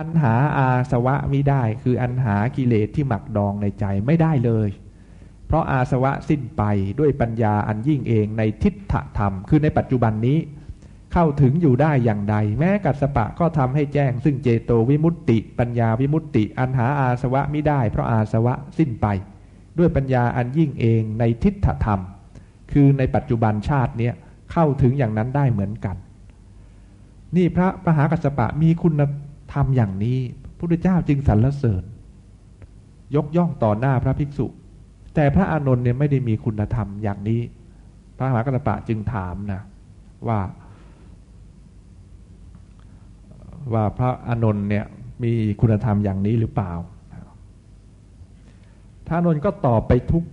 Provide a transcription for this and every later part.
อันหาอาสวะไมิได้ คืออันหากิเลสที่หมักดองในใจไม่ได้เลย เพราะอาสวะสิ้นไปด้วยปัญญาอันยิ่งเองในทิฏฐธรรม คือในปัจจุบันนี้ เข้าถึงอยู่ได้อย่างใด แม้กัสปะก็ทำให้แจ้ง ซึ่งเจโตวิมุตติ ปัญญาวิมุตติ อันหาอาสวะไมิได้ เพราะอาสวะสิ้นไป ด้วยปัญญาอันยิ่งเองในทิฏฐธรรม คือในปัจจุบันชาติเนี้ยเข้าถึงอย่างนั้นได้เหมือนกัน นี่พระมหากัสปะมีคุณ ธรรมอย่างนี้พระพุทธเจ้าจึงสรรเสริญ ยกย่องต่อหน้าพระภิกษุ แต่พระอานนท์เนี่ยไม่ได้มีคุณธรรมอย่างนี้ พระมหากัสปะจึงถามนะว่า ว่าพระอานนท์เนี่ยมีคุณธรรมอย่างนี้หรือเปล่า พระอานนท์ก็ตอบไปทุก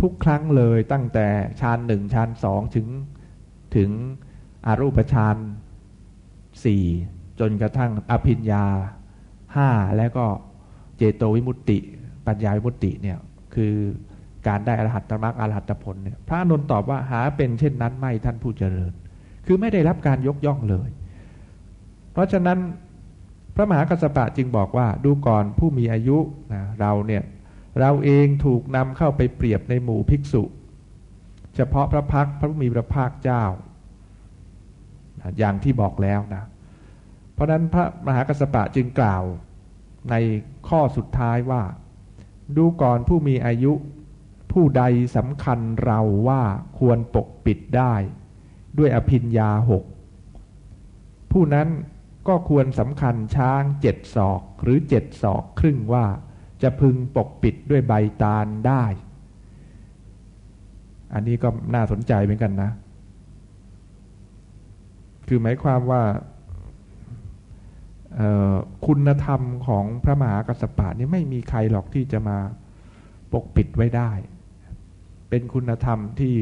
ทุกครั้งเลยตั้งแต่ฌานหนึ่งฌานสองถึงถึงอารูปฌานสี่ จนกระทั่งอภิญญาห้าแล้วก็เจโตวิมุตติ ปัญญาวิมุตติเนี่ยคือการได้อรหัตตมรรคอรหัตผลเนี่ยพระนนท์ตอบว่าหาเป็นเช่นนั้นไม่ท่านผู้เจริญ คือไม่ได้รับการยกย่องเลย เพราะฉะนั้นพระมหากัสปะจึงบอกว่าดูก่อนผู้มีอายุนะเราเนี่ยเราเองถูกนำเข้าไปเปรียบในหมู่ภิกษุ เฉพาะพระพักพระมีพระภาคเจ้า อย่างที่บอกแล้วนะเราะนั้นพระมหากัสสปะจึงกล่าวในข้อสุดท้ายว่า ดูก่อนผู้มีอายุ ผู้ใดสำคัญเราว่าควรปกปิดได้ ด้วยอภิญญาหกผู้นั้นก็ควรสำคัญช้างเจ็ดศอกหรือเจ็ดศอกครึ่งว่า จะพึงปกปิดด้วยใบตาลได้ อันนี้ก็น่าสนใจเหมือนกันนะ คือหมายความว่า คุณธรรมของพระมหากัสสปะนี่ไม่มีใครหรอกที่จะมาปกปิดไว้ได้ เป็นคุณธรรมที่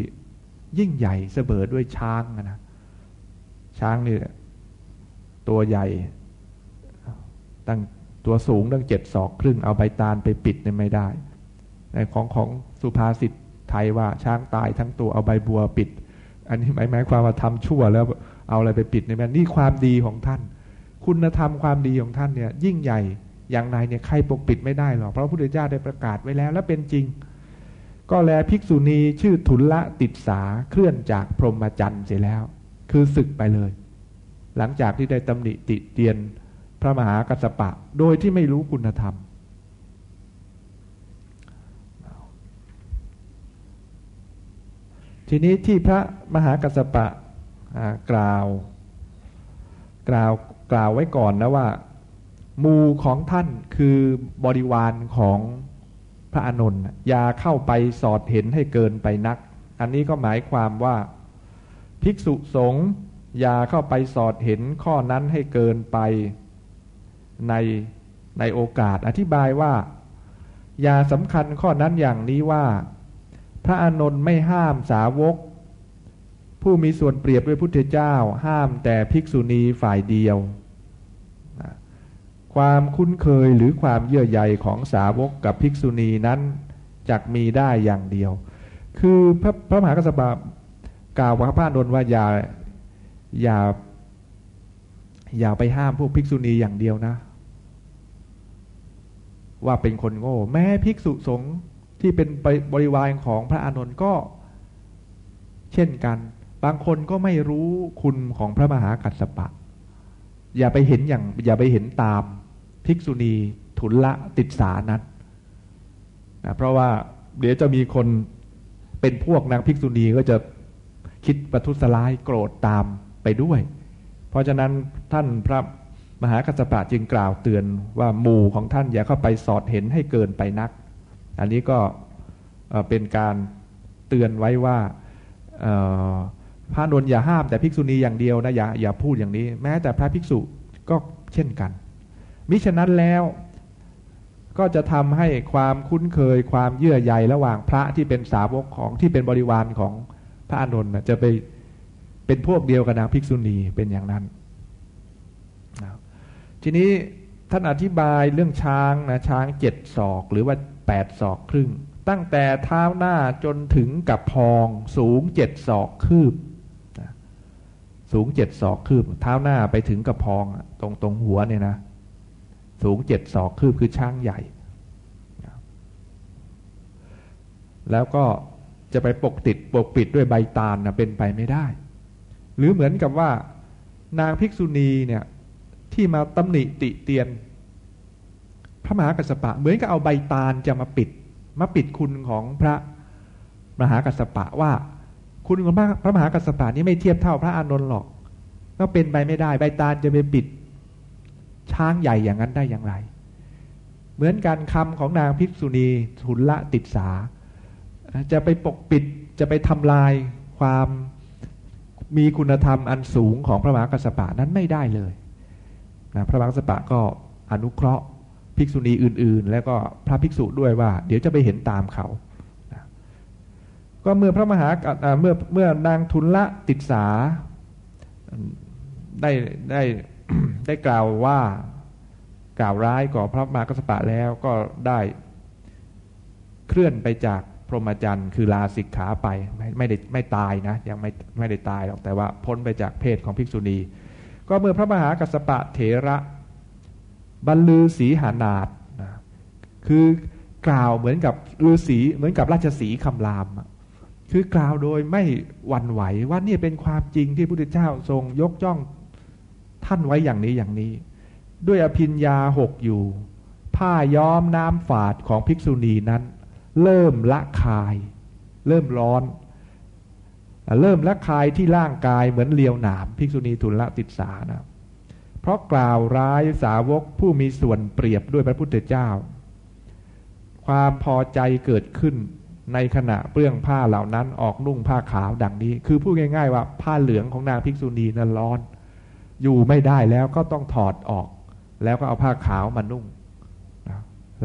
ยิ่งใหญ่เสมอด้วยช้างนะช้างนี่ตัวใหญ่ตั้งตัวสูงตั้งเจ็ดศอกครึ่งเอาใบตาลไปปิดเนี่ยไม่ได้ในของของสุภาษิตไทยว่าช้างตายทั้งตัวเอาใบบัวปิด อันนี้หมายหมายความว่าทำชั่วแล้วเอาอะไรไปปิดในแม่นี่ความดีของท่าน คุณธรรมความดีของท่านเนี่ยยิ่งใหญ่อย่างไรเนี่ยใครปกปิดไม่ได้หรอกเพราะพระพุทธเจ้าได้ประกาศไว้แล้วและเป็นจริง ก็แลภิกษุณีชื่อทุลละติดสาเคลื่อนจากพรหมจรรย์เสียแล้ว คือศึกไปเลย หลังจากที่ได้ตำหนิติเตียนพระมหากัสปะ โดยที่ไม่รู้คุณธรรม ทีนี้ที่พระมหากัสปะกล่าว กล่าว กล่าวไว้ก่อนนะว่ามูของท่านคือบริวารของพระอานนท์อย่าเข้าไปสอดเห็นให้เกินไปนัก อันนี้ก็หมายความว่า ภิกษุสงฆ์อย่าเข้าไปสอดเห็นข้อนั้นให้เกินไปในในโอกาสอธิบายว่าอย่าสำคัญข้อนั้นอย่างนี้ว่า พระอานนท์ไม่ห้ามสาวก ผู้มีส่วนเปรียบด้วยพุทธเจ้า ห้ามแต่ภิกษุณีฝ่ายเดียว ความคุ้นเคยหรือความเยื่อใยของสาวกกับภิกษุณีนั้นจักมีได้อย่างเดียว คือพระพระมหากัสสปะกล่าวว่าพระอานนท์ว่าอย่าอย่า อย่าไปห้ามพวกภิกษุณีอย่างเดียวนะ ว่าเป็นคนโง่ แม้ภิกษุสงฆ์ที่เป็นบริวารของพระอานนท์ก็เช่นกัน บางคนก็ไม่รู้คุณของพระมหากัสสปะ อย่าไปเห็นอย่าง อย่าไปเห็นตามภิกษุณีทุนละติดสานั้นนะเพราะว่าเดี๋ยวจะมีคนเป็นพวกนางภิกษุณีก็จะคิดประทุษร้ายโกรธตามไปด้วย เพราะฉะนั้นท่านพระมหากัสปะจึงกล่าวเตือนว่าหมู่ของท่านอย่าเข้าไปสอดเห็นให้เกินไปนัก อันนี้ก็เป็นการเตือนไว้ว่า พระนนอย่าห้ามแต่ภิกษุณีอย่างเดียวนะอย่าอย่าพูดอย่างนี้ แม้แต่พระภิกษุก็เช่นกัน มิฉะนั้นแล้วก็จะทำให้ความคุ้นเคยความเยื่อใยระหว่างพระที่เป็นสาวกของที่เป็นบริวารของพระอานนท์จะไปเป็นพวกเดียวกับนางภิกษุณีเป็นอย่างนั้นทีนี้ท่านอธิบายเรื่องช้างนะช้างเจ็ดศอกหรือว่าแปดศอกครึ่ง ตั้งแต่เท้าหน้าจนถึงกับพองสูงเจ็ดศอกคืบ สูงเจ็ดศอกคืบ เท้าหน้าไปถึงกับพองตรงตรงหัวเนี่ยนะ สูงเจ็ดศอกคืบคือช้างใหญ่ แล้วก็จะไปปกติดปกปิดด้วยใบตาลนะเป็นไปไม่ได้ หรือเหมือนกับว่านางภิกษุณีเนี่ยที่มาตำหนิติเตียน พระมหากัสสปะเหมือนกับเอาใบตาลจะมาปิด มาปิดคุณของพระมหากัสสปะว่า คุณของพระพระมหากัสสปะนี้ไม่เทียบเท่าพระอานนท์หรอกก็เป็นไปไม่ได้ใบตาลจะไปปิด ช้างใหญ่อย่างนั้นได้อย่างไร เหมือนการคำของนางภิกษุณีทุลละติดสา จะไปปกปิดจะไปทำลายความมีคุณธรรมอันสูงของพระมหากัสสปะนั้นไม่ได้เลยนะพระมหากัสสปะก็อนุเคราะห์ภิกษุณีอื่น ๆ แล้วก็พระภิกษุด้วยว่า เดี๋ยวจะไปเห็นตามเขา ก็เมื่อพระมหาเมื่อเมื่อนางทุลละติดสาได้ได้ได้กล่าวว่ากล่าวร้ายก่อพระมหากัสปะแล้วก็ได้เคลื่อนไปจากพรหมจรรย์คือลาสิกขาไปไม่ไม่ได้ไม่ตายนะยังไม่ไม่ได้ตายหรอกแต่ว่าพ้นไปจากเพศของภิกษุณี ก็เมื่อพระมหากัสปะเถระบรรลือศีหานาฏนะคือกล่าวเหมือนกับฤาษีเหมือนกับราชสีคำราม คือกล่าวโดยไม่หวั่นไหวว่านี่เป็นความจริงที่พระพุทธเจ้าทรงยกย่องท่านไว้อย่างนี้อย่างนี้ ด้วยอภิญญาหกอยู่ ผ้าย้อมน้ำฝาดของภิกษุณีนั้น เริ่มละคาย เริ่มร้อน เริ่มละคายที่ร่างกายเหมือนเลียวหนามภิกษุณีทุนละติดสานะเพราะกล่าวร้ายสาวกผู้มีส่วนเปรียบด้วยพระพุทธเจ้า ความพอใจเกิดขึ้น ในขณะเปลื้องผ้าเหล่านั้นออกนุ่งผ้าขาวดังนี้ คือพูดง่ายๆว่าผ้าเหลืองของนางภิกษุณีนั้นร้อน อยู่ไม่ได้แล้วก็ต้องถอดออก แล้วก็เอาผ้าขาวมานุ่ง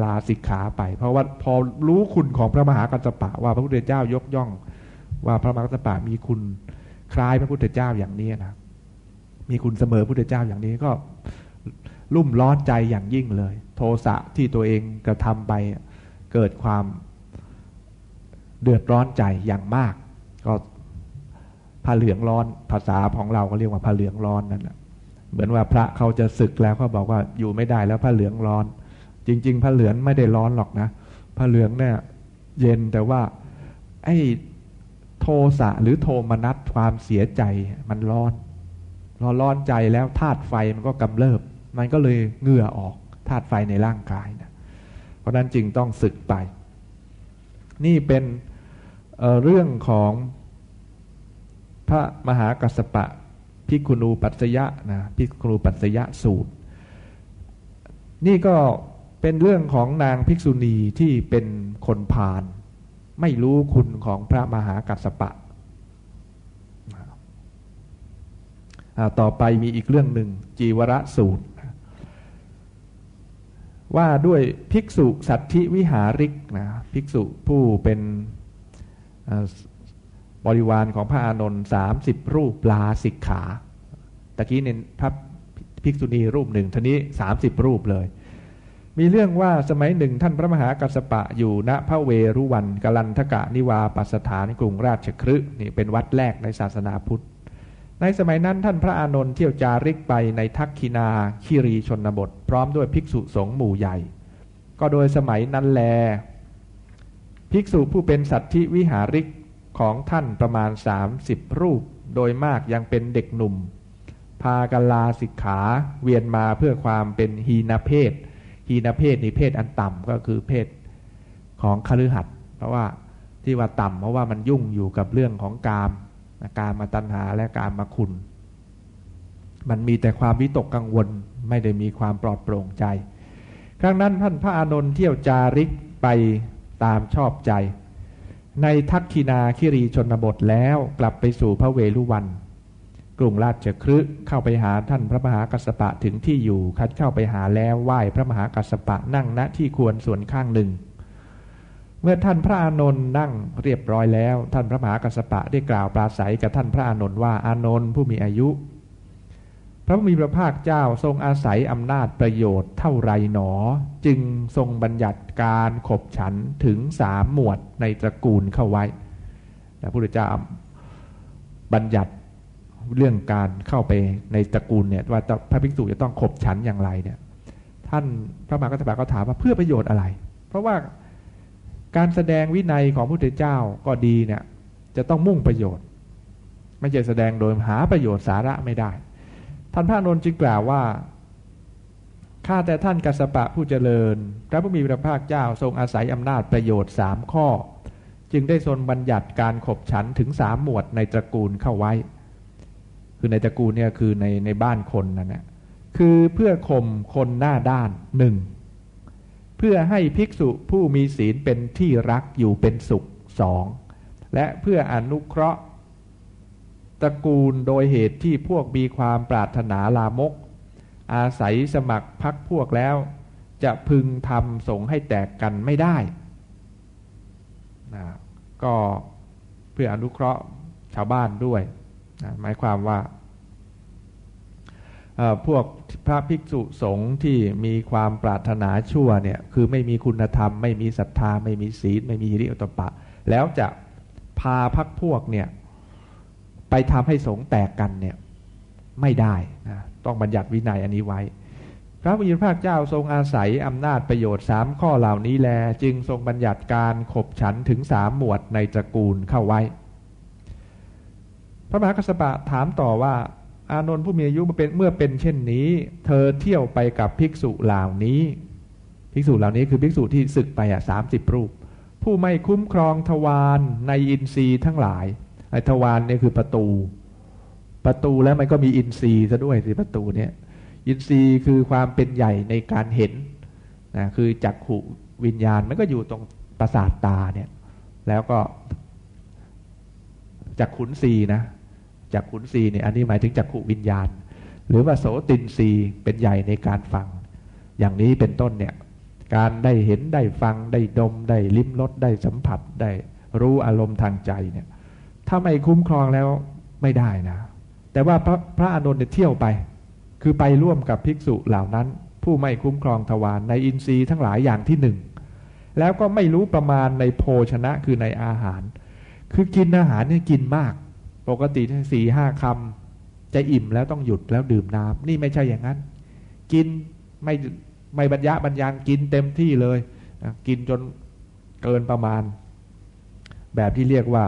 ลาสิกขาไป เพราะว่าพอรู้คุณของพระมหากัสปะว่าพระพุทธเจ้ายกย่อง ว่าพระมหากัสปะมีคุณคล้ายพระพุทธเจ้าอย่างนี้นะมีคุณเสมอพระพุทธเจ้าอย่างนี้ก็รุ่มร้อนใจอย่างยิ่งเลย โทสะที่ตัวเองกระทำไปเกิดความ เดือดร้อนใจอย่างมาก ก็ผ้าเหลืองร้อนภาษาของเราก็เรียกว่าผ้าเหลืองร้อนนั่นแหละเหมือนว่าพระเขาจะศึกแล้วเขาบอกว่าอยู่ไม่ได้แล้วผ้าเหลืองร้อน จริง ๆผ้าเหลืองไม่ได้ร้อนหรอกนะผ้าเหลืองเนี่ยเย็นแต่ว่า ไอ้โทสะหรือโทมนัสความเสียใจมันร้อนร้อนร้อนใจแล้วธาตุไฟมันก็กำเริบ มันก็เลยเหงื่อออกธาตุไฟในร่างกายนะเพราะนั้นจึงต้องศึกไป นี่เป็น เรื่องของพระมหากัสปะพิกุณูปัสยะนะพิกุณูปัสยะสูตร นี่ก็เป็นเรื่องของนางภิกษุณีที่เป็นคนพาลไม่รู้คุณของพระมหากัสปะ ต่อไปมีอีกเรื่องหนึ่งจีวรสูตร ว่าด้วยภิกษุสัตธิวิหาริกนะภิกษุผู้เป็น บริวารของพระอานนท์สามสิบรูปลาสิกขาตะกี้เน้นพระภิกษุณีรูปหนึ่งท่านี้สามสิบรูปเลย มีเรื่องว่าสมัยหนึ่งท่านพระมหากัสปะอยู่ณพระเวรุวันกลันทกะนิวาปัสถานกรุงราชครึนี่เป็นวัดแรกในศาสนาพุทธ ในสมัยนั้นท่านพระอานนท์เที่ยวจาริกไปในทักคินาคิรีชนบท พร้อมด้วยภิกษุสงฆ์หมู่ใหญ่ ก็โดยสมัยนั้นแล ภิกษุผู้เป็นสัตธิวิหาริกของท่านประมาณสามสิบรูป โดยมากยังเป็นเด็กหนุ่ม พากันลาสิกขาเวียนมาเพื่อความเป็นฮีนาเพศฮีนาเพศนี่เพศอันต่ำก็คือเพศของคฤหัสถ์เพราะว่าที่ว่าต่ำเพราะว่ามันยุ่งอยู่กับเรื่องของกามการมาตัณหาและการมาคุณ มันมีแต่ความวิตกกังวลไม่ได้มีความปลอดโปร่งใจ ครั้งนั้นท่านพระอานนท์เที่ยวจาริกไป ตามชอบใจ ในทักคินาคิรีชนบทแล้วกลับไปสู่พระเวลุวัน กรุงราชครึเข้าไปหาท่านพระมหากัสปะถึงที่อยู่คัดเข้าไปหาแล้วไหว้พระมหากัสปะนั่งณที่ควรส่วนข้างหนึ่ง เมื่อท่านพระอานนท์นั่งเรียบร้อยแล้ว ท่านพระมหากัสปะได้กล่าวปราศัยกับท่านพระอานนท์ว่าอานนท์ผู้มีอายุ พระมีพระภาคเจ้าทรงอาศัยอำนาจประโยชน์เท่าไรหนอ จึงทรงบัญญัติการขบฉันถึงสามหมวดในตระกูลเข้าไว้พระพุทธเจ้าบัญญัติเรื่องการเข้าไปในตระกูลเนี่ยว่าพระภิกษุจะต้องขบฉันอย่างไรเนี่ยทท่านพระมหากัสสปะก็ถามว่าเพื่อประโยชน์อะไร เพราะว่าการแสดงวินัยของพระพุทธเจ้าก็ดีเนี่ยจะต้องมุ่งประโยชน์ ไม่ใช่แสดงโดยหาประโยชน์สาระไม่ได้ ท่านพระนนท์จึงกล่าวว่าข้าแต่ท่านกัสปะผู้เจริญ พระผู้มีพระภาคเจ้าทรงอาศัยอำนาจประโยชน์สามข้อ จึงได้ทรงบัญญัติการขบฉันถึงสามหมวดในตระกูลเข้าไว้ คือในตระกูลเนี่ยคือในในบ้านคนนั่นแหละคือเพื่อข่มคนหน้าด้านหนึ่งเพื่อให้ภิกษุผู้มีศีลเป็นที่รักอยู่เป็นสุขสองและเพื่ออนุเคราะห์ ตระกูลโดยเหตุที่พวกมีความปรารถนาลามก อาศัยสมัครพักพวกแล้ว จะพึงทำสงให้แตกกันไม่ได้นะก็เพื่ออนุเคราะห์ชาวบ้านด้วยนะหมายความว่าพวกพระภิกษุสงฆ์ที่มีความปรารถนาชั่วเนี่ยคือไม่มีคุณธรรม ไม่มีศรัทธา ไม่มีศีล ไม่มีหิริโอตปะ แล้วจะพาพักพวกเนี่ย ไปทำให้สงแตกกันเนี่ยไม่ได้นะต้องบัญญัติวินัยอันนี้ไว้ พระวิญญาณเจ้าทรงอาศัยอำนาจประโยชน์สามข้อเหล่านี้แล จึงทรงบัญญัติการขบฉันถึงสามหมวดในตระกูลเข้าไว้ พระมหากัสปะถามต่อว่า อานนท์ผู้มีอายุมาเป็นเมื่อเป็นเช่นนี้ เธอเที่ยวไปกับภิกษุเหล่านี้ ภิกษุเหล่านี้คือภิกษุที่ศึกไปอะสามสิบรูป ผู้ไม่คุ้มครองทวารในอินทรีย์ทั้งหลาย ไอ้ทวารเนี่ยคือประตู ประตูแล้วมันก็มีอินทรีย์ซะด้วยสิประตูเนี่ย อินทรีย์คือความเป็นใหญ่ในการเห็นนะคือจักขุวิญญาณมันก็อยู่ตรงประสาทตาเนี่ย แล้วก็จักขุนศีนะจักขุนศีเนี่ยอันนี้หมายถึงจักขุวิญญาณ หรือว่าโสตินรีเป็นใหญ่ในการฟัง อย่างนี้เป็นต้นเนี่ย การได้เห็นได้ฟังได้ดมได้ลิ้มรสได้สัมผัสได้รู้อารมณ์ทางใจเนี่ย ถ้าไม่คุ้มครองแล้วไม่ได้นะ แต่ว่าพระพระอานนท์เนี่ยเที่ยวไป คือไปร่วมกับภิกษุเหล่านั้น ผู้ไม่คุ้มครองทวารในอินทรีย์ทั้งหลายอย่างที่หนึ่งแล้วก็ไม่รู้ประมาณในโภชนะคือในอาหาร คือกินอาหารเนี่ยกินมาก ปกติสี่ห้าคำจะอิ่มแล้วต้องหยุดแล้วดื่มน้ำนี่ไม่ใช่อย่างนั้น กินไม่ไม่บรรยะบรรยังกินเต็มที่เลย กินจนเกินประมาณ แบบที่เรียกว่า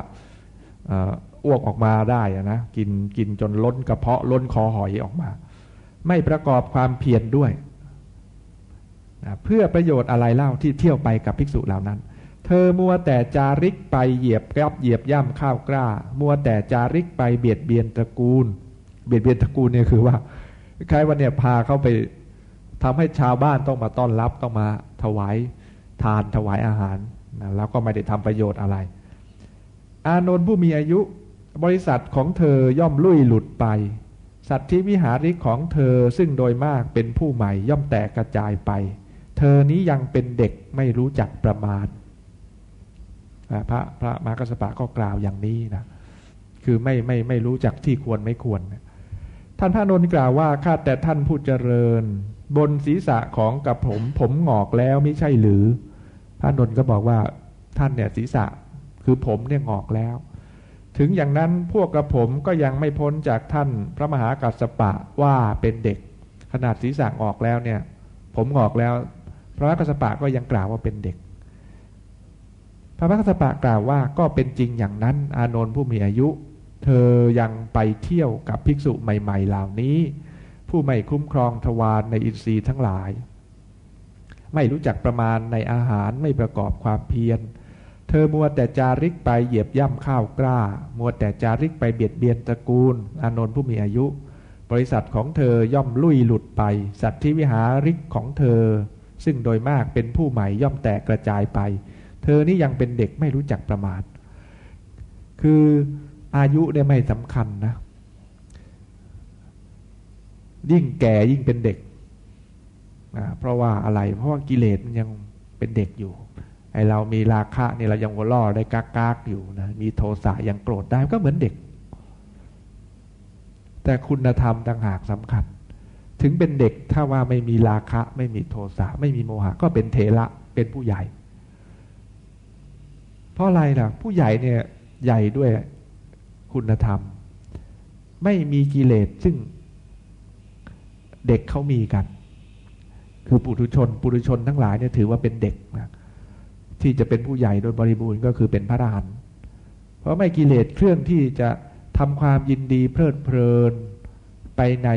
อ้วกออกมาได้นะกินกินจนล้นกระเพาะล้นคอหอยออกมา ไม่ประกอบความเพียรด้วยเพื่อประโยชน์อะไรเล่าที่เที่ยวไปกับภิกษุเหล่านั้น เธอมัวแต่จาริกไปเหยียบยับเหยียบย่ำข้าวกล้า มัวแต่จาริกไปเบียดเบียนตระกูล เบียดเบียนตระกูลเนี่ยคือว่าใคล้ายวันเนี่ยพาเข้าไปทำให้ชาวบ้านต้องมาต้อนรับต้องมาถวายทานถวายอาหารนะแล้วก็ไม่ได้ทำประโยชน์อะไร อานนท์ผู้มีอายุบริษัทของเธอย่อมลุ่ยหลุดไป สัตว์ที่วิหาริกของเธอซึ่งโดยมากเป็นผู้ใหม่ย่อมแตกกระจายไป เธอนี้ยังเป็นเด็กไม่รู้จักประมาณ พระพระมากัสปะก็กล่าวอย่างนี้นะคือไม่ไม่ไม่รู้จักที่ควรไม่ควร ท่านพระนนท์กล่าวว่าข้าแต่ท่านผู้เจริญ บนศีรษะของกับผมผมหงอกแล้วไม่ใช่หรือ พระนนท์ก็บอกว่าท่านเนี่ยศีรษะ คือผมเนี่ยงอกแล้ว ถึงอย่างนั้นพวกกระผมก็ยังไม่พ้นจากท่านพระมหากัสปะว่าเป็นเด็ก ขนาดศีรษะออกแล้วเนี่ย ผมงอกแล้ว พระมหากัสปะก็ยังกล่าวว่าเป็นเด็ก พระพักสปะกล่าวว่าก็เป็นจริงอย่างนั้น อานนท์ผู้มีอายุ เธอยังไปเที่ยวกับภิกษุใหม่ ๆ เหล่านี้ ผู้ไม่คุ้มครองทวารในอินทรีย์ทั้งหลายไม่รู้จักประมาณในอาหารไม่ประกอบความเพียร เธอมัวแต่จาริกไปเหยียบย่ำข้าวกล้า มัวแต่จาริกไปเบียดเบียนตระกูล อานนท์ผู้มีอายุ บริษัทของเธอย่อมลุยหลุดไป สัตว์ที่วิหาริกของเธอ ซึ่งโดยมากเป็นผู้ใหม่ย่อมแตกกระจายไป เธอนี่ยังเป็นเด็กไม่รู้จักประมาท คืออายุเนี่ยไม่สำคัญนะ ยิ่งแก่ยิ่งเป็นเด็กนะเพราะว่าอะไร เพราะว่ากิเลสมันยังเป็นเด็กอยู่ ไอเรามีราคะเนี่ยเรายังวล่อได้กากากอยู่นะมีโทสะยังโกรธได้ก็เหมือนเด็ก แต่คุณธรรมต่างหากสำคัญ ถึงเป็นเด็กถ้าว่าไม่มีราคะ ไม่มีโทสะไม่มีโมหะ ก็เป็นเทระเป็นผู้ใหญ่ เพราะอะไรล่ะ ผู้ใหญ่เนี่ยใหญ่ด้วยคุณธรรม ไม่มีกิเลสซึ่งเด็กเขามีกัน คือปุถุชน ปุถุชนทั้งหลายเนี่ยถือว่าเป็นเด็กนะ ที่จะเป็นผู้ใหญ่โดยบริบูรณ์ก็คือเป็นพระอรหันต์เพราะไม่กิเลสเครื่องที่จะทำความยินดีเพลิดเพลินไปใน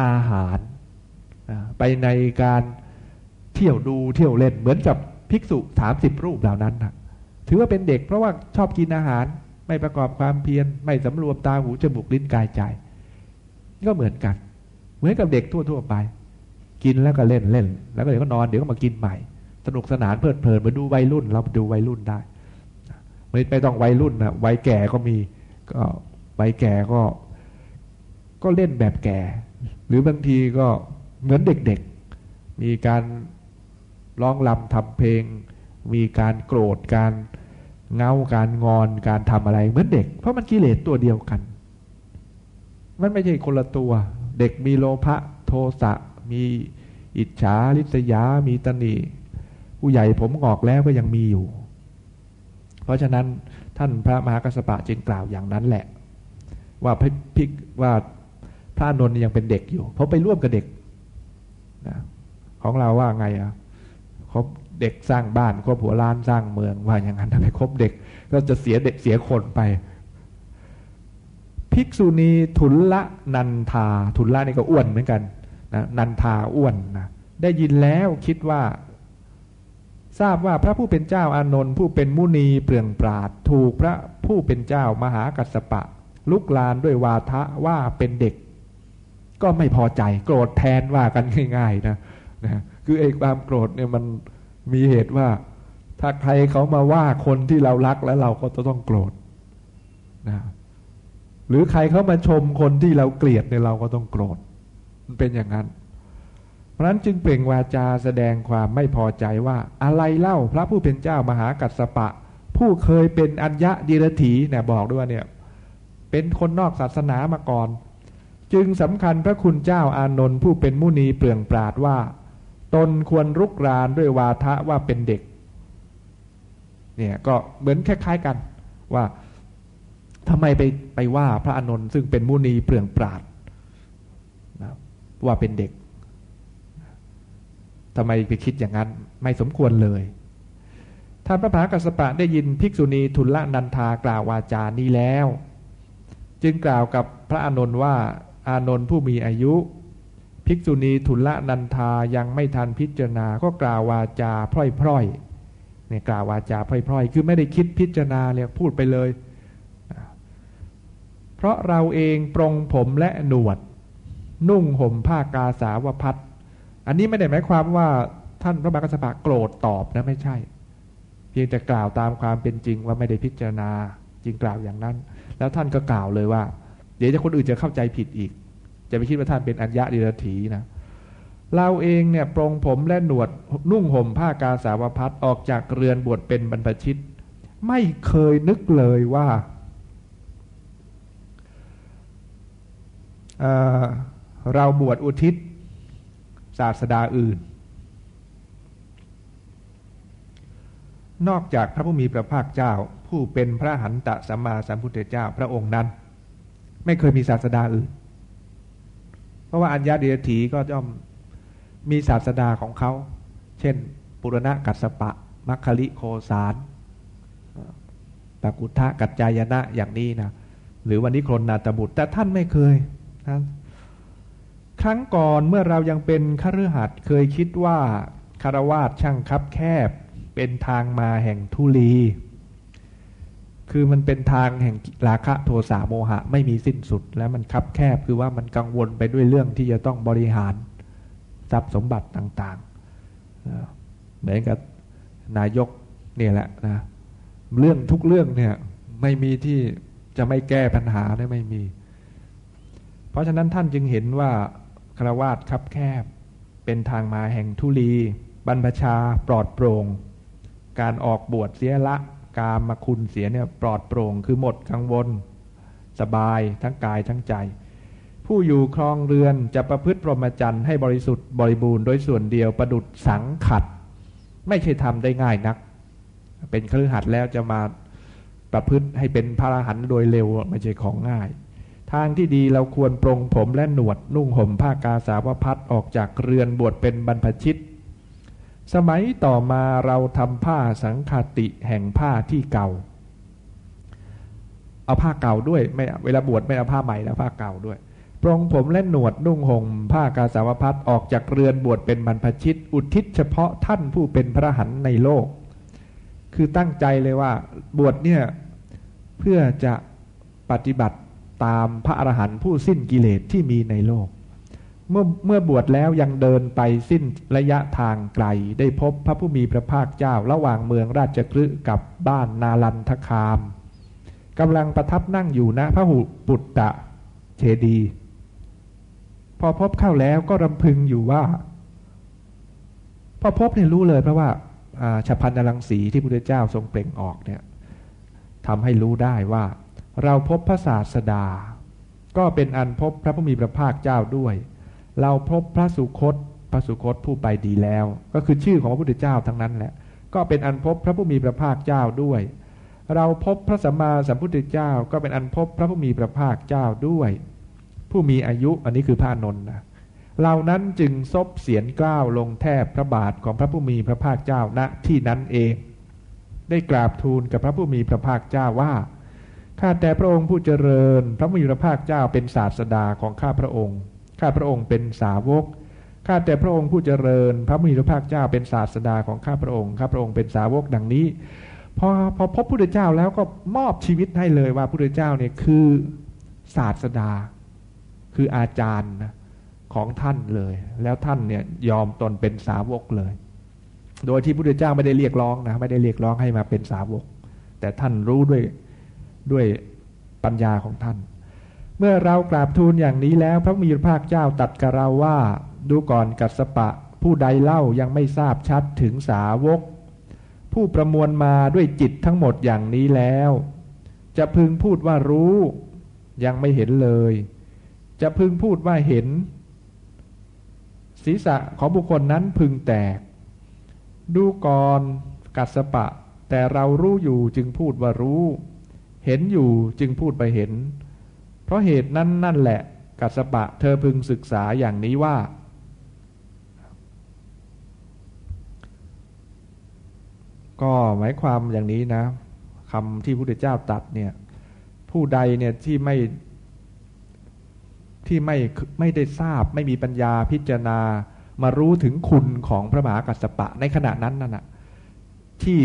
อาหาร ไปในการเที่ยวดูเที่ยวเล่นเหมือนกับภิกษุสามสิบรูปเหล่านั้นนะถือว่าเป็นเด็กเพราะว่าชอบกินอาหาร ไม่ประกอบความเพียรไม่สำรวมตาหูจมูกลิ้นกายใจ ก็เหมือนกัน เหมือนกับเด็กทั่ว ๆ ไป กินแล้วก็เล่นเล่น แล้วก็เดี๋ยวก็นอนเดี๋ยวก็มากินใหม่ สนุกสนานเพลิดเพลินมาดูวัยรุ่น เราดูวัยรุ่นได้ไม่ไม่ต้องวัยรุ่นนะวัยแก่ก็มีก็วัยแก่ก็ ก็เล่นแบบแก่ หรือบางทีก็เหมือนเด็กๆ มีการร้องลำทำเพลง มีการโกรธการเงาการงอนการทำอะไรเหมือนเด็ก เพราะมันกิเลสตัวเดียวกัน มันไม่ใช่คนละตัว เด็กมีโลภะโทสะมีอิจฉาริษยา มีตนี ผู้ใหญ่ผมงอกแล้วก็ยังมีอยู่ เพราะฉะนั้นท่านพระมหากัสปะจึงกล่าวอย่างนั้นแหละ ว่าพิกว่าพระนนท์ยังเป็นเด็กอยู่ เพราะไปร่วมกับเด็กนะของเราว่าไงอะคบเด็กสร้างบ้านคบหัวล้านสร้างเมืองว่าอย่างนั้นถ้าไปคบเด็ก ก็จะเสียเด็กเสียคนไป ภิกษุณีทุนละนันทา ทุนละนี่ก็อ้วนเหมือนกันนะนันทาอ้วนนะได้ยินแล้วคิดว่า ทราบว่าพระผู้เป็นเจ้าอานนท์ผู้เป็นมุนีเปลืองปราด ถูกพระผู้เป็นเจ้ามหากัสปะ ลุกลานด้วยวาทะว่าเป็นเด็ก ก็ไม่พอใจโกรธแทนว่ากันง่ายๆนะนะคือไอ้ความโกรธเนี่ยมันมีเหตุว่า ถ้าใครเขามาว่าคนที่เรารักแล้วเราก็จะต้องโกรธนะหรือใครเขามาชมคนที่เราเกลียดเนี่ยเราก็ต้องโกรธมันเป็นอย่างนั้น เพราะนั้นจึงเปล่งวาจาแสดงความไม่พอใจว่าอะไรเล่าพระผู้เป็นเจ้ามหากัสปะ ผู้เคยเป็นอัญญะดีรถีเนี่ยบอกด้วยว่าเนี่ยเป็นคนนอกศาสนามาก่อน จึงสำคัญพระคุณเจ้าอานนท์ผู้เป็นมุนีเปลืองปราดว่า ตนควรรุกรานด้วยวาทะว่าเป็นเด็กเนี่ยก็เหมือนคล้าย ๆกันว่าทำไมไปไปว่าพระอานนท์ซึ่งเป็นมุนีเปลืองปราดนะว่าเป็นเด็ก ทำไมไปคิดอย่างนั้นไม่สมควรเลยท่านพระภากัสปะได้ยินภิกษุณีทุลละนันทากล่าววาจานี้แล้ว จึงกล่าวกับพระอานนท์ว่าอานนท์ผู้มีอายุ ภิกษุณีทุลนันทายังไม่ทันพิจารณาก็กล่าววาจาพร่อยๆเนี่ยกล่าววาจาพร่อยๆ คือไม่ได้คิดพิจารณาเลยพูดไปเลย เพราะเราเองปรงผมและหนวด นุ่งห่มผ้ากาสาวพัด อันนี้ไม่ได้หมายความว่าท่านพระบากัสปะโกรธตอบนะไม่ใช่ เพียงแต่กล่าวตามความเป็นจริงว่าไม่ได้พิจารณาจริงกล่าวอย่างนั้น แล้วท่านก็กล่าวเลยว่า เดี๋ยวจะคนอื่นจะเข้าใจผิดอีก จะไปคิดว่าท่านเป็นอัญญะดิรถีนะเราเองเนี่ยปรงผมและหนวดนุ่งห่มผ้ากาสาวพัดออกจากเรือนบวชเป็นบรรพชิต ไม่เคยนึกเลยว่าเเราบวชอุทิศ ศาสดาอื่น นอกจากพระผู้มีพระภาคเจ้าผู้เป็นพระหันตะสัมมาสัมพุทธเจ้าพระองค์นั้น ไม่เคยมีศาสดาอื่น เพราะว่าอัญญาเดียถีก็ย่อมมีศาสดาของเขา เช่น ปุรณะกัสปะ มัคคลิโคสารปกุทะกัจจายนะอย่างนี้นะหรือวันนี้ครนนาตบุตร แต่ท่านไม่เคยนะ ครั้งก่อนเมื่อเรายังเป็นขรือหัดเคยคิดว่าคารวาสช่างคับแคบ เป็นทางมาแห่งทุลี คือมันเป็นทางแห่งราคะโทสะโมหะ ไม่มีสิ้นสุด แล้วมันคับแคบคือว่ามันกังวลไปด้วยเรื่องที่จะต้องบริหารทรัพย์สมบัติต่างๆเหมือนกับนายกเนี่ยแหละนะเรื่องทุกเรื่องเนี่ยไม่มีที่จะไม่แก้ปัญหาได้ไม่มี เพราะฉะนั้นท่านจึงเห็นว่า ครวาสคับแคบ เป็นทางมาแห่งทุลี บรรพชาปลอดโปรง่งการออกบวชเสียละ กามมาคุณเสียเนี่ยปลอดโปร่งคือหมดกังวล สบายทั้งกายทั้งใจ ผู้อยู่ครองเรือนจะประพฤติพรหมจรรย์ให้บริสุทธิ์บริบูรณ์โดยส่วนเดียวประดุดสังขัด ไม่ใช่ทำได้ง่ายนัก เป็นครือหัดแล้วจะมาประพฤติให้เป็นพระอรหันต์โดยเร็วไม่ใช่ของง่าย ทางที่ดีเราควรปรงผมและหนวดนุ่งห่มผ้ากาสาวพัดออกจากเรือนบวชเป็นบรรพชิต สมัยต่อมาเราทำผ้าสังคติแห่งผ้าที่เก่า เอาผ้าเก่าด้วยไม่เวลาบวชไม่เอาผ้าใหม่แล้วผ้าเก่าด้วย ปรงผมและหนวดนุ่งห่มผ้ากาสาวพัดออกจากเรือนบวชเป็นบรรพชิต อุทิศเฉพาะท่านผู้เป็นพระหันในโลก คือตั้งใจเลยว่าบวชเนี่ยเพื่อจะปฏิบัติ ตามพระอรหันต์ผู้สิ้นกิเลสที่มีในโลก เมื่อเมื่อบวชแล้วยังเดินไปสิ้นระยะทางไกล ได้พบพระผู้มีพระภาคเจ้าระหว่างเมืองราชกฤห์กับบ้านนาลันทคามกำลังประทับนั่งอยู่ณพระหุปุตตะเชดี พอพบเข้าแล้วก็รำพึงอยู่ว่า พอพบเนี่ยรู้เลยเพราะว่าชพันนรังสีที่พระพุทธเจ้าทรงเปล่งออกเนี่ยทำให้รู้ได้ว่า เราพบพระศาสดา ก็เป็นอันพบพระผู้มีพระภาคเจ้าด้วย เราพบพระสุคต พระสุคตผู้ไปดีแล้ว ก็คือชื่อของพระพุทธเจ้าทั้งนั้นแหละ ก็เป็นอันพบพระผู้มีพระภาคเจ้าด้วย เราพบพระสัมมาสัมพุทธเจ้า ก็เป็นอันพบพระผู้มีพระภาคเจ้าด้วย ผู้มีอายุอันนี้คือพระนนท์นะเหล่านั้นจึงซบเสียนกล้าวลงแทบพระบาทของพระผู้มีพระภาคเจ้าณที่นั้นเอง ได้กราบทูลกับพระผู้มีพระภาคเจ้าว่า ข้าแต่พระองค์ผู้เจริญ พระมุรภาคเจ้าเป็นศาสดาของข้าพระองค์ ข้าพระองค์เป็นสาวก ข้าแต่พระองค์ผู้เจริญ พระมุรภาคเจ้าเป็นศาสดาของข้าพระองค์ ข้าพระองค์เป็นสาวกดังนี้ พอพอพบพระพุทธเจ้าแล้วก็มอบชีวิตให้เลยว่าพระพุทธเจ้าเนี่ยคือศาสดา คืออาจารย์ของท่านเลย แล้วท่านเนี่ยยอมตนเป็นสาวกเลย โดยที่พระพุทธเจ้าไม่ได้เรียกร้องนะไม่ได้เรียกร้องให้มาเป็นสาวก แต่ท่านรู้ด้วย ด้วยปัญญาของท่าน เมื่อเรากราบทูลอย่างนี้แล้ว พระมีพระภาคเจ้าตัดกับเราว่าดูก่อนกัสปะ ผู้ใดเล่ายังไม่ทราบชัดถึงสาวก ผู้ประมวลมาด้วยจิตทั้งหมดอย่างนี้แล้ว จะพึงพูดว่ารู้ยังไม่เห็นเลย จะพึงพูดว่าเห็น ศีรษะของบุคคลนั้นพึงแตก ดูก่อนกัสปะ แต่เรารู้อยู่จึงพูดว่ารู้ เห็นอยู่จึงพูดไปเห็น เพราะเหตุนั้นนั่นแหละ กัสปะเธอพึงศึกษาอย่างนี้ว่า ก็หมายความอย่างนี้นะคำที่พระพุทธเจ้าตัดเนี่ย ผู้ใดเนี่ยที่ไม่ที่ไม่ไม่ได้ทราบไม่มีปัญญาพิจารณามารู้ถึงคุณของพระมหากัสปะในขณะนั้นนั่นนะที่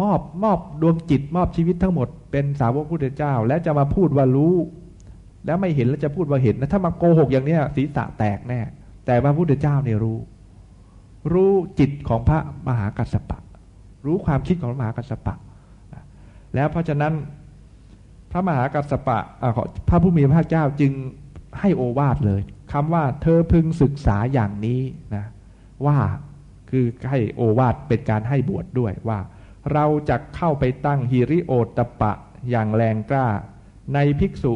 มอบมอบดวงจิตมอบชีวิตทั้งหมด เป็นสาวกพุทธเจ้า และจะมาพูดว่ารู้ แล้วไม่เห็นแล้วจะพูดว่าเห็นนะถ้ามาโกหกอย่างเนี้ยศีรษะแตกแน่ แต่พระพุทธเจ้าเนี่ยรู้ รู้จิตของพระมหากัสสปะ รู้ความคิดของพระมหากัสสปะ แล้วเพราะฉะนั้นพระมหากัสสปะพระผู้มีพระเจ้าจึงให้โอวาทเลยคำว่าเธอพึงศึกษาอย่างนี้นะว่าคือให้โอวาทเป็นการให้บวชดด้วยว่า เราจะเข้าไปตั้งฮิริโอตปะอย่างแรงกล้า ในภิกษุ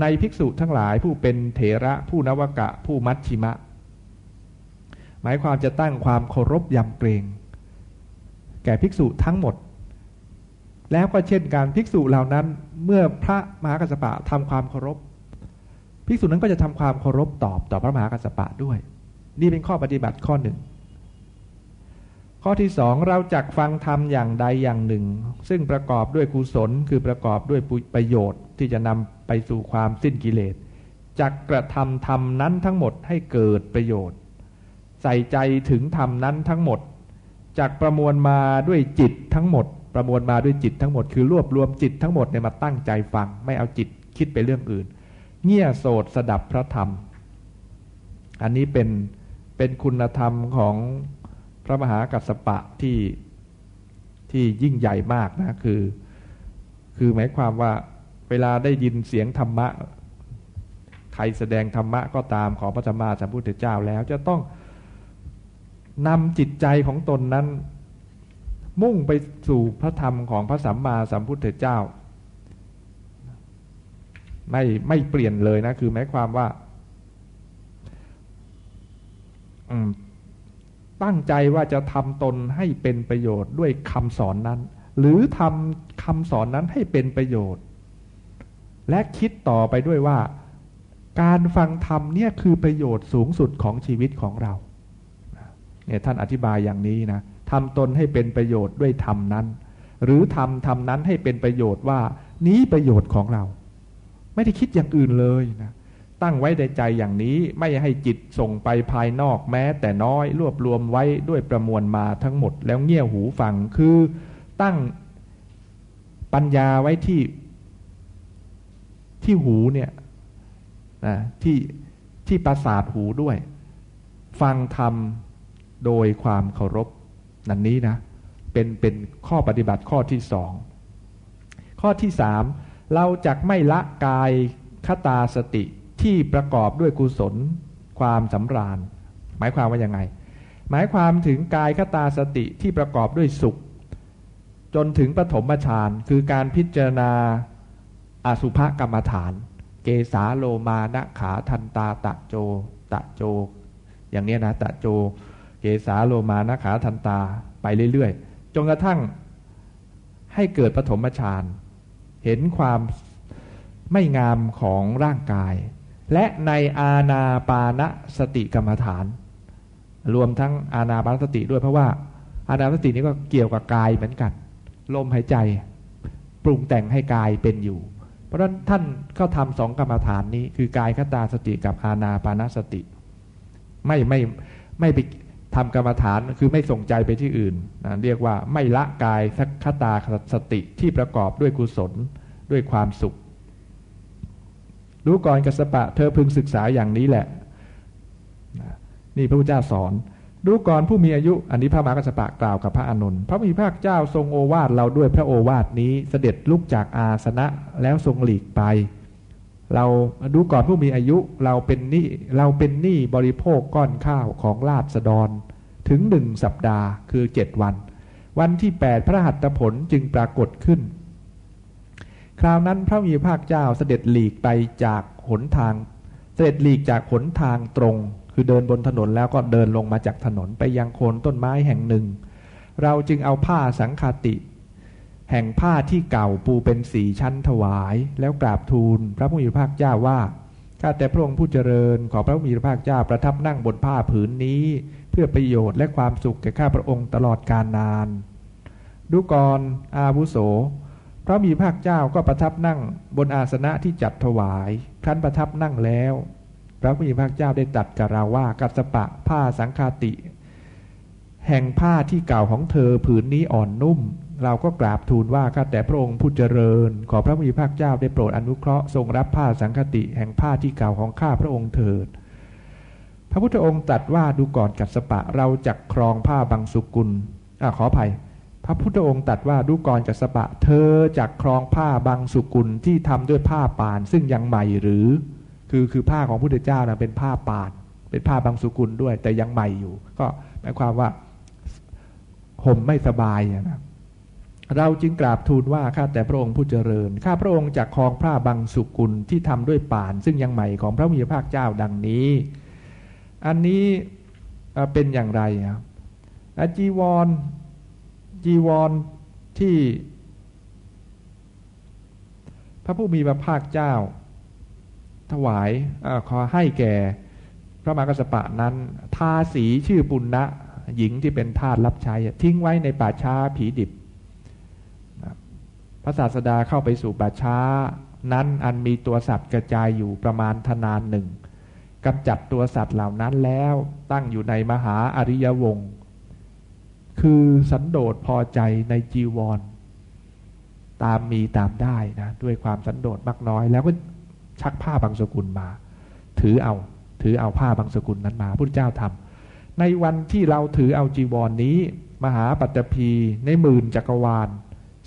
ในภิกษุทั้งหลายผู้เป็นเถระผู้นวกะผู้มัชชิมะ หมายความจะตั้งความเคารพยำเกรง แก่ภิกษุทั้งหมด แล้วก็เช่นการภิกษุเหล่านั้นเมื่อพระมหากัสสปะทำความเคารพ ภิกษุนั้นก็จะทำความเคารพตอบต่อพระมหากัสสปะด้วย นี่เป็นข้อปฏิบัติข้อหนึ่ง ข้อที่สองเราจักฟังธรรมอย่างใดอย่างหนึ่ง ซึ่งประกอบด้วยกุศลคือประกอบด้วยประโยชน์ที่จะนำไปสู่ความสิ้นกิเลสจักกระทำธรรมนั้นทั้งหมดให้เกิดประโยชน์ ใส่ใจถึงธรรมนั้นทั้งหมดจักประมวลมาด้วยจิตทั้งหมด ประมวลมาด้วยจิตทั้งหมด คือรวบรวมจิตทั้งหมดเนี่ยมาตั้งใจฟัง ไม่เอาจิตคิดไปเรื่องอื่น เงี่ยโสดสดับพระธรรม อันนี้เป็นเป็นคุณธรรมของ พระมหากัสปะที่ที่ยิ่งใหญ่มากนะคือ คือหมายความว่าเวลาได้ยินเสียงธรรมะ ใครแสดงธรรมะก็ตามของพระสัมมาสัมพุทธเจ้าแล้วจะต้องนำจิตใจของตนนั้น มุ่งไปสู่พระธรรมของพระสัมมาสัมพุทธเจ้า ไม่ไม่เปลี่ยนเลยนะ คือหมายความว่า ตั้งใจว่าจะทำตนให้เป็นประโยชน์ด้วยคำสอนนั้น หรือทำคำสอนนั้นให้เป็นประโยชน์ และคิดต่อไปด้วยว่า การฟังธรรมเนี่ยคือประโยชน์สูงสุดของชีวิตของเราเนี่ยท่านอธิบายอย่างนี้นะทำตนให้เป็นประโยชน์ด้วยธรรมนั้น หรือทำทำนั้นให้เป็นประโยชน์ว่านี้ประโยชน์ของเรา ไม่ได้คิดอย่างอื่นเลยนะ ตั้งไว้ในใจอย่างนี้ไม่ให้จิตส่งไปภายนอกแม้แต่น้อยรวบรวมไว้ด้วยประมวลมาทั้งหมด แล้วเงี่ยหูฟังคือตั้งปัญญาไว้ที่ที่หูเนี่ยนะที่ที่ประสาทหูด้วย ฟังธรรมโดยความเคารพนั่นนี้นะ เป็นเป็นข้อปฏิบัติข้อที่สองข้อที่สามเราจะไม่ละกายคตาสติ ที่ประกอบด้วยกุศลความสำราญ หมายความว่ายังไง หมายความถึงกายคตาสติที่ประกอบด้วยสุข จนถึงปฐมฌานคือการพิจารณาอสุภกรรมฐาน เกสาโลมานะขาทันตาตะโจ ตะโจ อย่างนี้นะตะโจ เกสาโลมานะขาทันตาไปเรื่อยๆจนกระทั่งให้เกิดปฐมฌานเห็นความไม่งามของร่างกาย และในอาณาปานสติกรรมฐาน รวมทั้งอาณาปานสติด้วยเพราะว่า อาณาปานสตินี้ก็เกี่ยวกับกายเหมือนกัน ลมหายใจปรุงแต่งให้กายเป็นอยู่ เพราะฉะนั้นท่านเขาทำสองกรรมฐานนี้ คือกายคตาสติกับอาณาปานสติ ไม่ไม่ไม่ไปทำกรรมฐานคือไม่ส่งใจไปที่อื่นนะเรียกว่าไม่ละกายสักคตาสติที่ประกอบด้วยกุศลด้วยความสุข รู้ก่อนกัสปะ เธอพึงศึกษาอย่างนี้แหละ นี่พระพุทธเจ้าสอนรู้ก่อนผู้มีอายุอันนี้พระมหากัสปะกล่าวกับพระอานนท์พระมีภาคเจ้าทรงโอวาทเราด้วยพระโอวาทนี้เสด็จลุกจากอาสนะแล้วทรงหลีกไป เราดูก่อนผู้มีอายุเราเป็นหนี้เราเป็นหนี้บริโภคก้อนข้าวของราษฎรถึงหนึ่งสัปดาห์คือเจ็ดวัน วันที่แปดพระหัตถผลจึงปรากฏขึ้น คราวนั้นพระมีภาคเจ้าเสด็จหลีกไปจากหนทาง เสด็จหลีกจากหนทางตรง คือเดินบนถนนแล้วก็เดินลงมาจากถนนไปยังโคนต้นไม้แห่งหนึ่ง เราจึงเอาผ้าสังคติ แห่งผ้าที่เก่าปูเป็นสีชั้นถวาย แล้วกราบทูลพระผู้มีพระภาคเจ้าว่าข้าแต่พระองค์ผู้เจริญขอพระผู้มีพระภาคเจ้าประทับนั่งบนผ้าผืนนี้ เพื่อประโยชน์และความสุขแก่ข้าพระองค์ตลอดกาลนาน ดูกรอาวุโส พระมีภาคเจ้าก็ประทับนั่งบนอาสนะที่จัดถวาย ครั้นประทับนั่งแล้ว พระมีภาคเจ้าได้ตัดกับเราว่ากัสปะผ้าสังคาติ แห่งผ้าที่เก่าของเธอผืนนี้อ่อนนุ่ม เราก็กราบทูลว่าข้าแต่พระองค์ผู้เจริญ ขอพระมีภาคเจ้าได้โปรดอนุเคราะห์ทรงรับผ้าสังคติ แห่งผ้าที่เก่าของข้าพระองค์เถิดพระพุทธองค์ตรัสว่าดูก่อนกัสปะเราจักครองผ้าบางสุกุลอขออภัย พระพุทธองค์ตัดว่าดูกรจัสปะ เธอจากครองผ้าบางสุกุลที่ทำด้วยผ้าป่าน ซึ่งยังใหม่หรือ คือคือผ้าของพุทธเจ้านะเป็นผ้าป่าน เป็นผ้าบางสุกุลด้วย แต่ยังใหม่อยู่ ก็หมายความว่าห่มไม่สบายนะเราจึงกราบทูลว่าข้าแต่พระองค์ผู้เจริญข้าพระองค์จากครองผ้าบางสุกุลที่ทำด้วยป่าน ซึ่งยังใหม่ของพระมีพระภาคเจ้าดังนี้ อันนี้เป็นอย่างไรครับจีวร จีวรที่ พระผู้มีพระภาคเจ้า ถวายอขอให้แก่ พระมหากษัตริย์นั้น ทาสีชื่อปุณณะหญิงที่เป็นทาสรับใช้ ทิ้งไว้ในป่าช้าผีดิบ พระศาสดาเข้าไปสู่ป่าช้า นั้นอันมีตัวสัตว์กระจายอยู่ประมาณทนานหนึ่งกำจัดตัวสัตว์เหล่านั้นแล้วตั้งอยู่ในมหาอริยวงศ์ คือสันโดษพอใจในจีวร ตามมีตามได้นะ ด้วยความสันโดษมากน้อย แล้วก็ชักผ้าบางสกุลมา ถือเอา ถือเอาผ้าบางสกุลนั้นมาพุทธเจ้าทำในวันที่เราถือเอาจีวรนนี้ มหาปัตตภีในหมื่นจักรวาล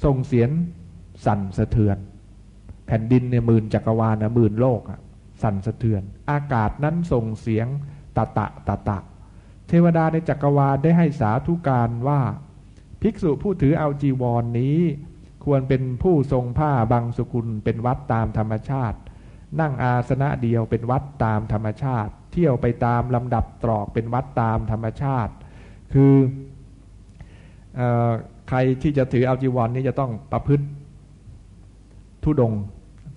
ส่งเสียงสั่นสะเทือน แผ่นดินเนี่ยหมื่นจักรวาลนะหมื่นโลกอะสั่นสะเทือน อากาศนั้นส่งเสียงตะตะตะตะ เทวดาในจักรวาลได้ให้สาธุการว่า ภิกษุผู้ถือเอาจีวรนนี้ ควรเป็นผู้ทรงผ้าบางสกุลเป็นวัดตามธรรมชาติ นั่งอาสนะเดียวเป็นวัดตามธรรมชาติ เที่ยวไปตามลำดับตรอกเป็นวัดตามธรรมชาติ คืออใครที่จะถือเอาจีวรนนี้จะต้องประพฤติทุดง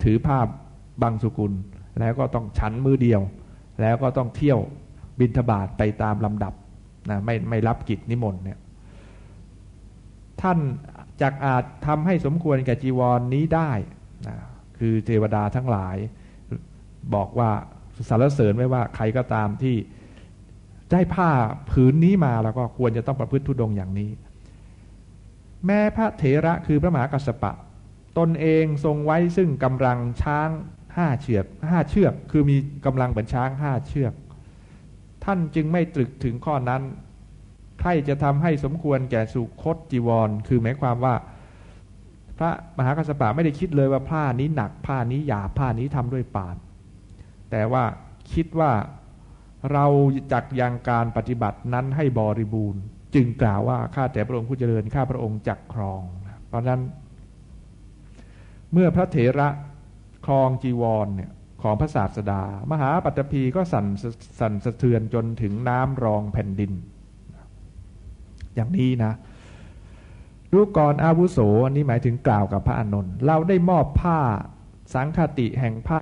ถือผ้าบางสุกุล แล้วก็ต้องฉันมือเดียว แล้วก็ต้องเที่ยว บินทบาทไปตามลำดับนะไม่ไม่รับกิจนิมนต์เนี่ยท่านจักอาจทำให้สมควรแก่จีวรนนี้ได้นะคือเทวดาทั้งหลาย บอกว่าสรรเสริญไว้ว่าใครก็ตามที่ได้ผ้าผืนนี้มาแล้วก็ควรจะต้องประพฤติทุดงอย่างนี้ แม้พระเถระคือพระมหากัสสปะ ตนเองทรงไว้ซึ่งกำลังช้างห้าเชือกห้าเชือก คือมีกำลังเหมือนช้างห้าเชือก ท่านจึงไม่ตรึกถึงข้อนั้นใครจะทำให้สมควรแก่สุคตจีวร คือหมายความว่า พระมหากัสสปะไม่ได้คิดเลยว่าผ้านี้หนักผ้านี้หยาผ้านี้ทำด้วยปานแต่ว่าคิดว่าเราจักยังการปฏิบัตินั้นให้บริบูรณ์ จึงกล่าวว่าข้าแต่พระองค์ผู้เจริญข้าพระองค์จักครอง เพราะนั้น เมื่อพระเถระครองจีวรเนี่ย ของพระศาสดา มหาปัตตภีก็สั่นสั่นสะเทือนจนถึงน้ำรองแผ่นดิน อย่างนี้นะรู้ก่อนอาวุโสอันนี้หมายถึงกล่าวกับพระอานนท์เราได้มอบผ้าสังคติแห่งผ้า